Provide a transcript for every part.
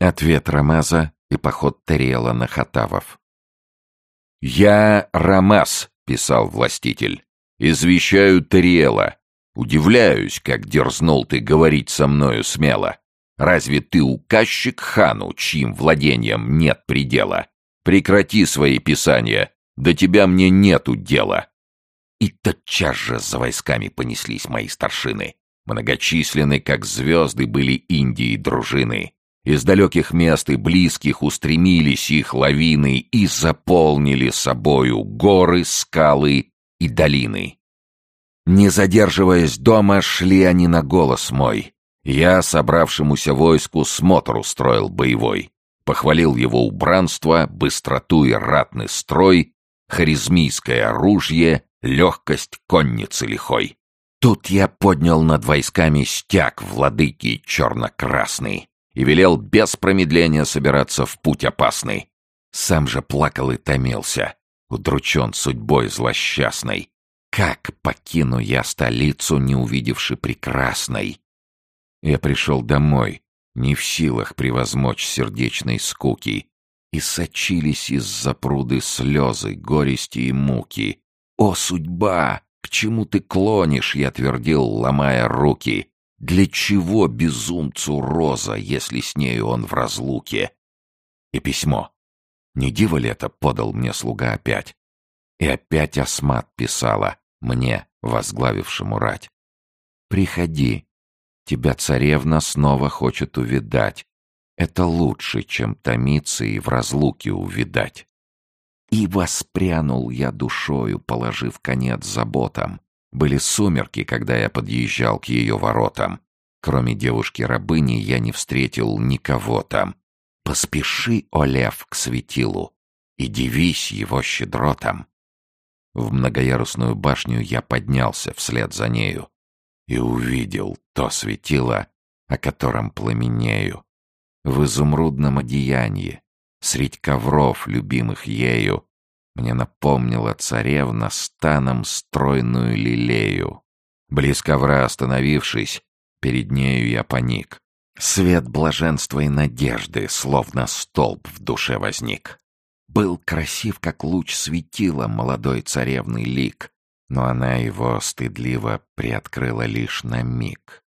Ответ Рамаза и поход Терриэла на Хатавов. «Я Рамаз», — писал властитель, — «извещаю Терриэла. Удивляюсь, как дерзнул ты говорить со мною смело. Разве ты указчик хану, чьим владением нет предела? Прекрати свои писания, до тебя мне нету дела». И тотчас же за войсками понеслись мои старшины. Многочисленны, как звезды, были Индии дружины. Из далеких мест и близких устремились их лавины и заполнили собою горы, скалы и долины. Не задерживаясь дома, шли они на голос мой. Я, собравшемуся войску, смотр устроил боевой. Похвалил его убранство, быстроту и ратный строй, харизмийское оружие, легкость конницы лихой. Тут я поднял над войсками стяг владыки черно-красный и велел без промедления собираться в путь опасный. Сам же плакал и томился, удручен судьбой злосчастной. Как покину я столицу, не увидевши прекрасной? Я пришел домой, не в силах превозмочь сердечной скуки, и сочились из-за пруды слезы, горести и муки. «О, судьба! К чему ты клонишь?» — я твердил, ломая руки. Для чего безумцу роза, если с нею он в разлуке? И письмо. Не диво ли это подал мне слуга опять? И опять Асмат писала, мне, возглавившему рать. «Приходи. Тебя царевна снова хочет увидать. Это лучше, чем томиться и в разлуке увидать». И воспрянул я душою, положив конец заботам. Были сумерки, когда я подъезжал к ее воротам. Кроме девушки-рабыни я не встретил никого там. Поспеши, о лев, к светилу и дивись его щедротам. В многоярусную башню я поднялся вслед за нею и увидел то светило, о котором пламенею. В изумрудном одеянии, средь ковров, любимых ею, мне напомнила царевна станом стройную лилею. Близ ковра остановившись, перед нею я паник. Свет блаженства и надежды, словно столб в душе возник. Был красив, как луч светила молодой царевный лик, но она его стыдливо приоткрыла лишь на миг.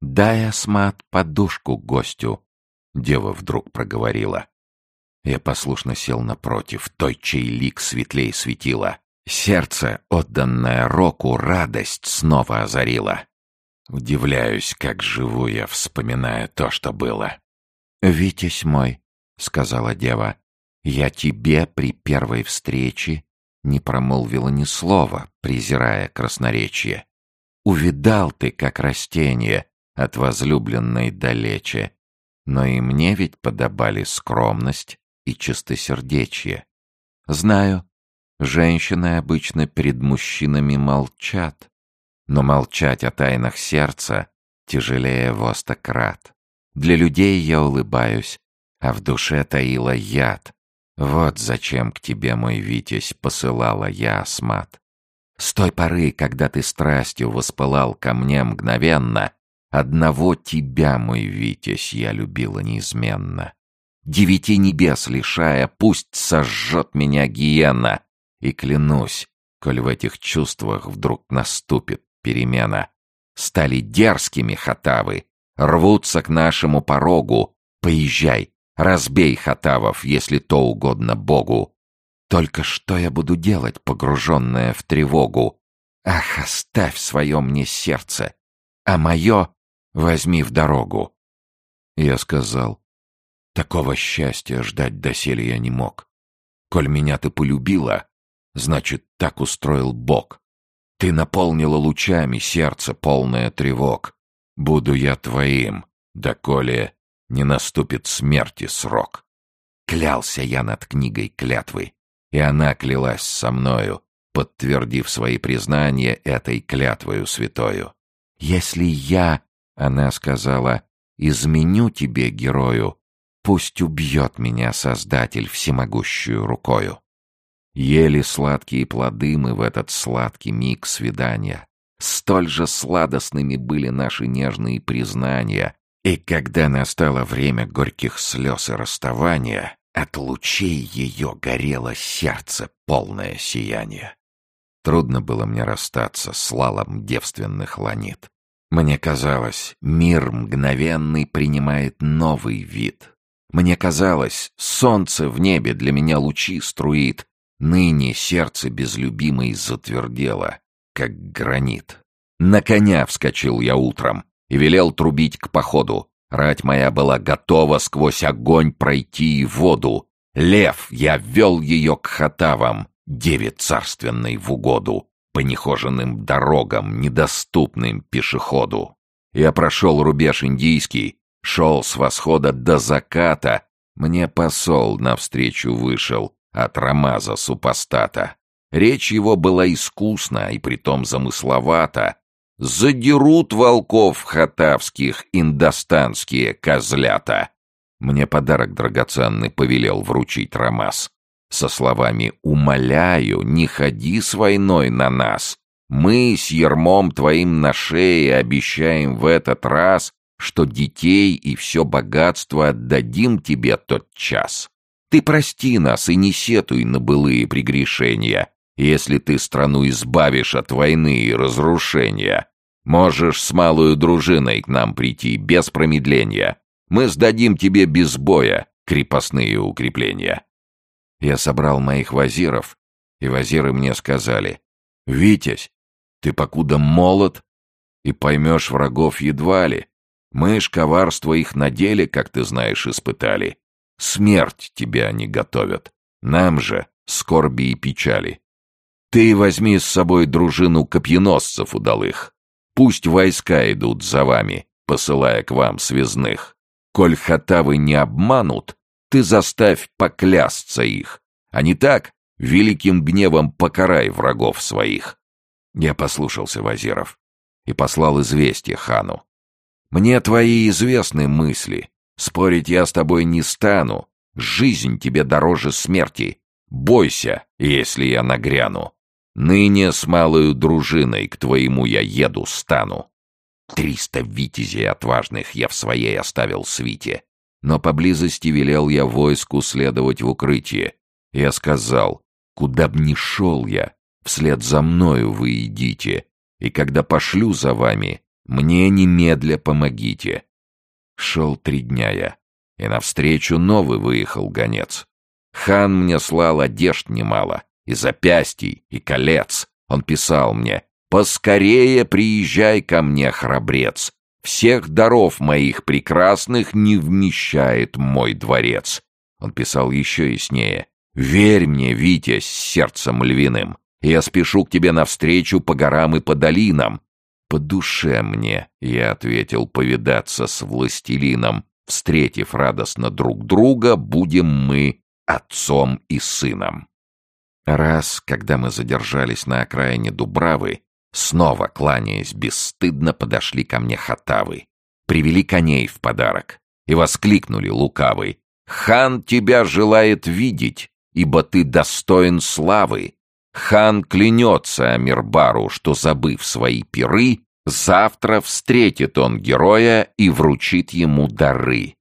«Дай, Асмат, подушку гостю», — дева вдруг проговорила. Я послушно сел напротив, той, чей лик светлей светило. Сердце, отданное року, радость снова озарило. Удивляюсь, как живу я, вспоминая то, что было. «Витязь мой», — сказала дева, — «я тебе при первой встрече не промолвила ни слова, презирая красноречие. Увидал ты, как растение, от возлюбленной далече, но и мне ведь подобали скромность, и чистосердечие. Знаю, женщины обычно перед мужчинами молчат, но молчать о тайнах сердца тяжелее во стократ. Для людей я улыбаюсь, а в душе таила яд. Вот зачем к тебе, мой Витязь, посылала я осмат. С той поры, когда ты страстью воспылал ко мне мгновенно, одного тебя, мой Витязь, я любила неизменно девяти небес лишая, пусть сожжет меня гиена. И клянусь, коль в этих чувствах вдруг наступит перемена, стали дерзкими хатавы, рвутся к нашему порогу, поезжай, разбей хатавов, если то угодно Богу. Только что я буду делать, погруженная в тревогу? Ах, оставь свое мне сердце, а мое возьми в дорогу. Я сказал, Такого счастья ждать доселе я не мог. Коль меня ты полюбила, значит, так устроил Бог. Ты наполнила лучами сердце, полное тревог. Буду я твоим, доколе не наступит смерти срок. Клялся я над книгой клятвы, и она клялась со мною, подтвердив свои признания этой клятвою святою. Если я, она сказала, изменю тебе, герою, Пусть убьет меня Создатель всемогущую рукою. Ели сладкие плоды мы в этот сладкий миг свидания. Столь же сладостными были наши нежные признания, И когда настало время горьких слез и расставания, от лучей ее горело сердце, полное сияние. Трудно было мне расстаться с лалом девственных ланит. Мне казалось, мир мгновенный принимает новый вид. Мне казалось, солнце в небе для меня лучи струит. Ныне сердце безлюбимой затвердело, как гранит. На коня вскочил я утром и велел трубить к походу. Рать моя была готова сквозь огонь пройти и воду. Лев, я вел ее к хатавам, деве царственной в угоду по нехоженным дорогам, недоступным пешеходу. Я прошел рубеж индийский, шел с восхода до заката. Мне посол навстречу вышел от Рамаза супостата. Речь его была искусна и притом замысловата. Задерут волков хатавских индостанские козлята. Мне подарок драгоценный повелел вручить Рамаз со словами «Умоляю, не ходи с войной на нас. Мы с ермом твоим на шее обещаем в этот раз, что детей и все богатство отдадим тебе тот час. Ты прости нас и не сетуй на былые прегрешения, если ты страну избавишь от войны и разрушения. Можешь с малую дружиной к нам прийти без промедления. Мы сдадим тебе без боя крепостные укрепления. Я собрал моих вазиров, и вазиры мне сказали, «Витязь, ты покуда молод и поймешь врагов едва ли. Мы ж коварство их на деле, как ты знаешь, испытали. Смерть тебя они готовят. Нам же скорби и печали. Ты возьми с собой дружину копьеносцев удалых. Пусть войска идут за вами, посылая к вам связных. Коль хатавы не обманут, ты заставь поклясться их, а не так великим гневом покарай врагов своих. Я послушался Вазиров и послал известие хану. Мне твои известны мысли, спорить я с тобой не стану, жизнь тебе дороже смерти. Бойся, если я нагряну. Ныне с малою дружиной к твоему я еду стану. Триста витязей отважных я в своей оставил свите но поблизости велел я войску следовать в укрытие. Я сказал, куда б ни шел я, вслед за мною вы идите, и когда пошлю за вами, мне немедля помогите. Шел три дня я, и навстречу новый выехал гонец. Хан мне слал одежд немало, и запястий, и колец. Он писал мне, «Поскорее приезжай ко мне, храбрец, всех даров моих прекрасных не вмещает мой дворец. Он писал еще яснее. «Верь мне, Витя, с сердцем львиным. Я спешу к тебе навстречу по горам и по долинам. По душе мне, я ответил, повидаться с властелином. Встретив радостно друг друга, будем мы отцом и сыном. Раз, когда мы задержались на окраине Дубравы, Снова, кланяясь, бесстыдно подошли ко мне хатавы. Привели коней в подарок и воскликнули лукавый. «Хан тебя желает видеть, ибо ты достоин славы. Хан клянется Амирбару, что, забыв свои пиры, завтра встретит он героя и вручит ему дары».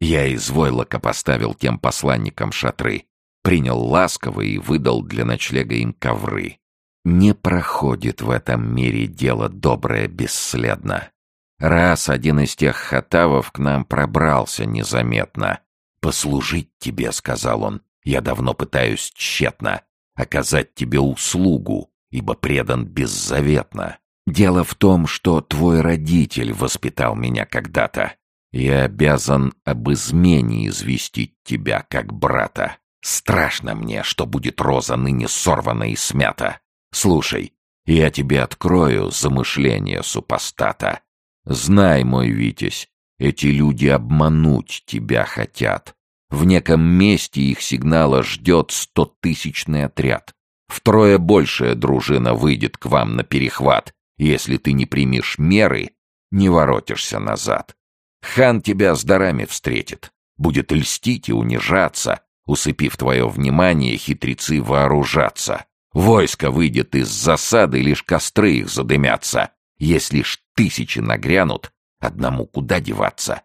Я из войлока поставил тем посланникам шатры, принял ласково и выдал для ночлега им ковры. Не проходит в этом мире дело доброе бесследно. Раз один из тех хатавов к нам пробрался незаметно. «Послужить тебе», — сказал он, — «я давно пытаюсь тщетно оказать тебе услугу, ибо предан беззаветно. Дело в том, что твой родитель воспитал меня когда-то. Я обязан об измене известить тебя как брата. Страшно мне, что будет роза ныне сорвана и смята. Слушай, я тебе открою замышление супостата. Знай, мой Витязь, эти люди обмануть тебя хотят. В неком месте их сигнала ждет стотысячный отряд. Втрое большая дружина выйдет к вам на перехват. Если ты не примешь меры, не воротишься назад. Хан тебя с дарами встретит, будет льстить и унижаться, усыпив твое внимание, хитрецы вооружаться. Войско выйдет из засады, лишь костры их задымятся. Если ж тысячи нагрянут, одному куда деваться?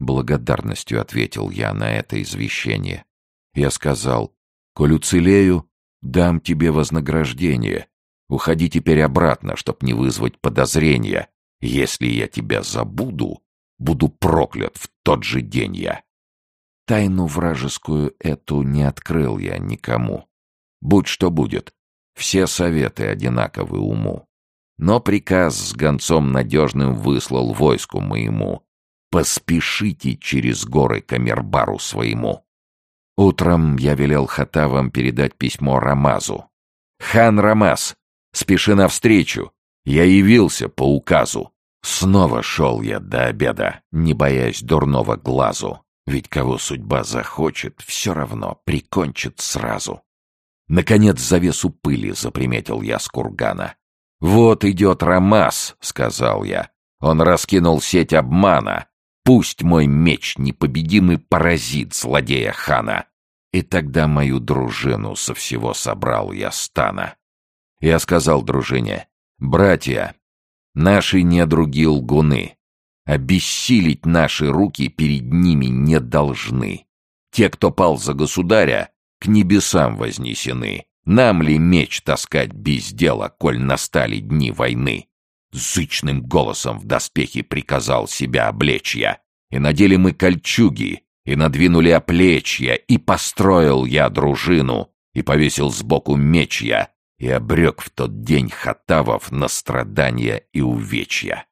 Благодарностью ответил я на это извещение. Я сказал, «Коль уцелею, дам тебе вознаграждение. Уходи теперь обратно, чтоб не вызвать подозрения. Если я тебя забуду, буду проклят в тот же день я». Тайну вражескую эту не открыл я никому. Будь что будет, все советы одинаковы уму. Но приказ с гонцом надежным выслал войску моему. Поспешите через горы к Амирбару своему. Утром я велел хатавам передать письмо Рамазу. «Хан Рамаз, спеши навстречу. Я явился по указу. Снова шел я до обеда, не боясь дурного глазу. Ведь кого судьба захочет, все равно прикончит сразу. Наконец завесу пыли заприметил я с кургана. «Вот идет Рамас», — сказал я. Он раскинул сеть обмана. Пусть мой меч непобедимый поразит злодея хана. И тогда мою дружину со всего собрал я стана. Я сказал дружине, «Братья, наши недруги лгуны, обессилить наши руки перед ними не должны. Те, кто пал за государя, к небесам вознесены. Нам ли меч таскать без дела, коль настали дни войны? Зычным голосом в доспехи приказал себя облечь я. И надели мы кольчуги, и надвинули оплечья, и построил я дружину, и повесил сбоку меч я, и обрек в тот день хатавов на страдания и увечья.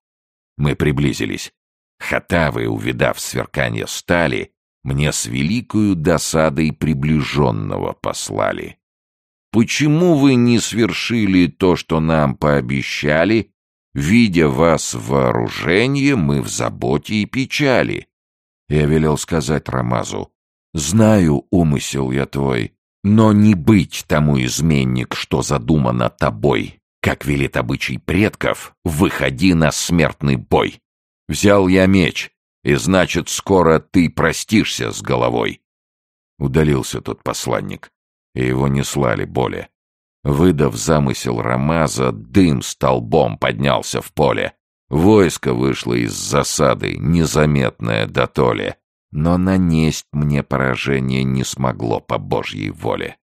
Мы приблизились. Хатавы, увидав сверкание стали, мне с великою досадой приближенного послали. Почему вы не свершили то, что нам пообещали? Видя вас в вооружении, мы в заботе и печали. Я велел сказать Рамазу, знаю умысел я твой, но не быть тому изменник, что задумано тобой. Как велит обычай предков, выходи на смертный бой. Взял я меч, и значит, скоро ты простишься с головой. Удалился тот посланник, и его не слали более. Выдав замысел Рамаза, дым столбом поднялся в поле. Войско вышло из засады, незаметное до толи. Но нанесть мне поражение не смогло по Божьей воле.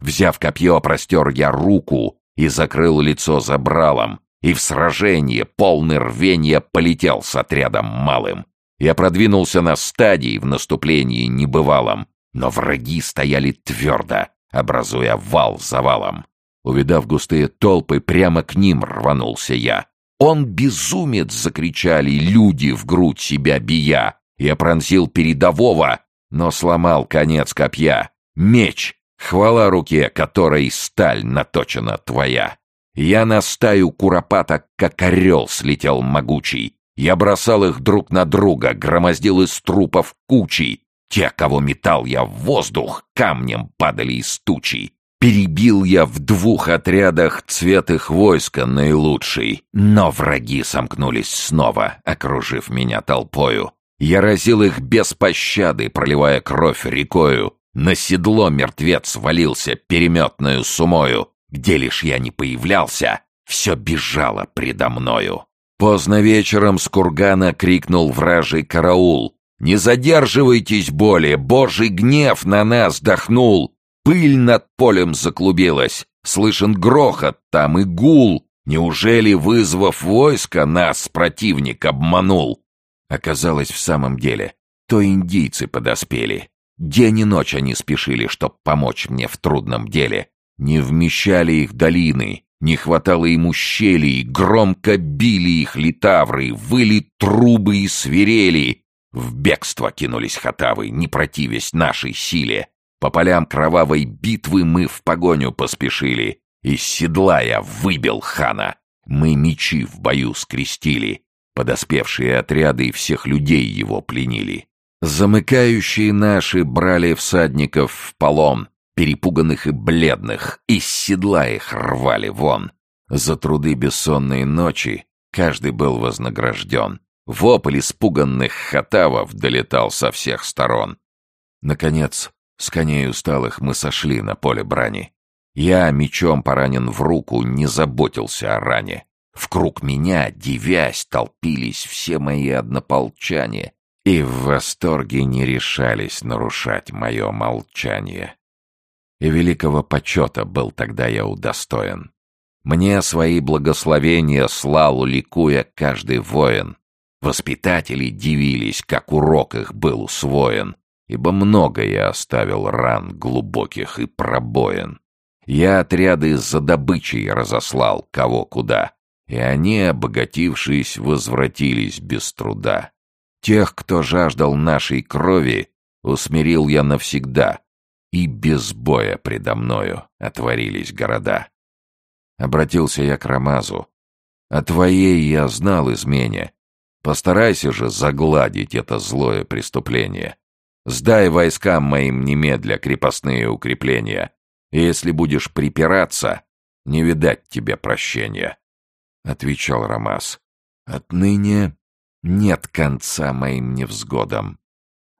Взяв копье, простер я руку и закрыл лицо забралом, и в сражение, полный рвения, полетел с отрядом малым. Я продвинулся на стадии в наступлении небывалом, но враги стояли твердо, образуя вал за валом. Увидав густые толпы, прямо к ним рванулся я. «Он безумец!» — закричали люди в грудь себя бия. Я пронзил передового, но сломал конец копья. Меч, хвала руке, которой сталь наточена твоя. Я на стаю куропаток, как орел, слетел могучий. Я бросал их друг на друга, громоздил из трупов кучи. Те, кого метал я в воздух, камнем падали из тучи. Перебил я в двух отрядах цвет их войска наилучший. Но враги сомкнулись снова, окружив меня толпою. Я разил их без пощады, проливая кровь рекою. На седло мертвец валился переметную сумою. Где лишь я не появлялся, все бежало предо мною. Поздно вечером с кургана крикнул вражий караул. «Не задерживайтесь более! Божий гнев на нас дохнул! Пыль над полем заклубилась! Слышен грохот там и гул! Неужели, вызвав войско, нас противник обманул?» Оказалось, в самом деле, то индийцы подоспели. День и ночь они спешили, чтоб помочь мне в трудном деле. Не вмещали их долины, не хватало им ущелий, громко били их литавры, выли трубы и свирели. В бегство кинулись хатавы, не противясь нашей силе. По полям кровавой битвы мы в погоню поспешили. Из седла я выбил хана. Мы мечи в бою скрестили. Подоспевшие отряды всех людей его пленили. Замыкающие наши брали всадников в полон, перепуганных и бледных, из седла их рвали вон. За труды бессонной ночи каждый был вознагражден. Вопль испуганных хатавов долетал со всех сторон. Наконец, с коней усталых мы сошли на поле брани. Я, мечом поранен в руку, не заботился о ране. В круг меня, девясь, толпились все мои однополчане. и в восторге не решались нарушать мое молчание. И великого почета был тогда я удостоен. Мне свои благословения слал, ликуя каждый воин. Воспитатели дивились, как урок их был усвоен, ибо много я оставил ран глубоких и пробоин. Я отряды за добычей разослал кого куда, и они, обогатившись, возвратились без труда. Тех, кто жаждал нашей крови, усмирил я навсегда, и без боя предо мною отворились города. Обратился я к Рамазу. О твоей я знал измене. Постарайся же загладить это злое преступление. Сдай войскам моим немедля крепостные укрепления. И если будешь припираться, не видать тебе прощения. Отвечал Рамаз. Отныне нет конца моим невзгодам.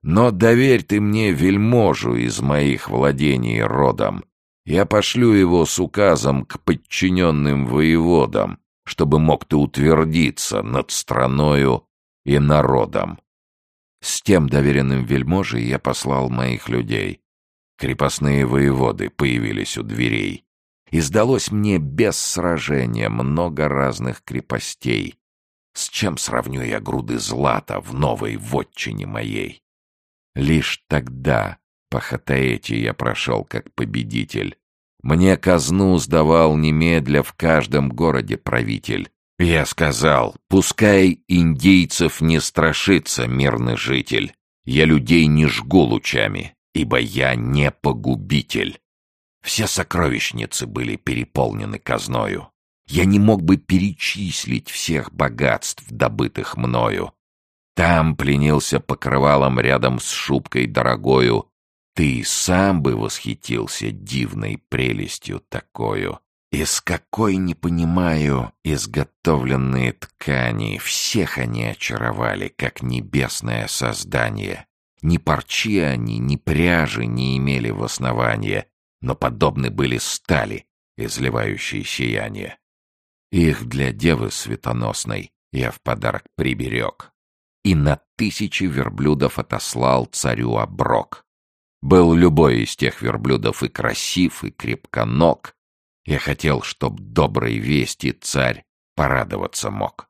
Но доверь ты мне вельможу из моих владений родом. Я пошлю его с указом к подчиненным воеводам, чтобы мог ты утвердиться над страною и народом. С тем доверенным вельможей я послал моих людей. Крепостные воеводы появились у дверей. И сдалось мне без сражения много разных крепостей. С чем сравню я груды злата в новой вотчине моей? Лишь тогда по Хатаэте я прошел как победитель. Мне казну сдавал немедля в каждом городе правитель. Я сказал, пускай индейцев не страшится мирный житель. Я людей не жгу лучами, ибо я не погубитель. Все сокровищницы были переполнены казною. Я не мог бы перечислить всех богатств, добытых мною. Там пленился покрывалом рядом с шубкой дорогою. Ты сам бы восхитился дивной прелестью такою. Из какой, не понимаю, изготовленные ткани, всех они очаровали, как небесное создание. Ни парчи они, ни пряжи не имели в основании, но подобны были стали, изливающей сияние. Их для девы светоносной я в подарок приберег и на тысячи верблюдов отослал царю оброк. Был любой из тех верблюдов и красив, и крепконог. Я хотел, чтоб доброй вести царь порадоваться мог.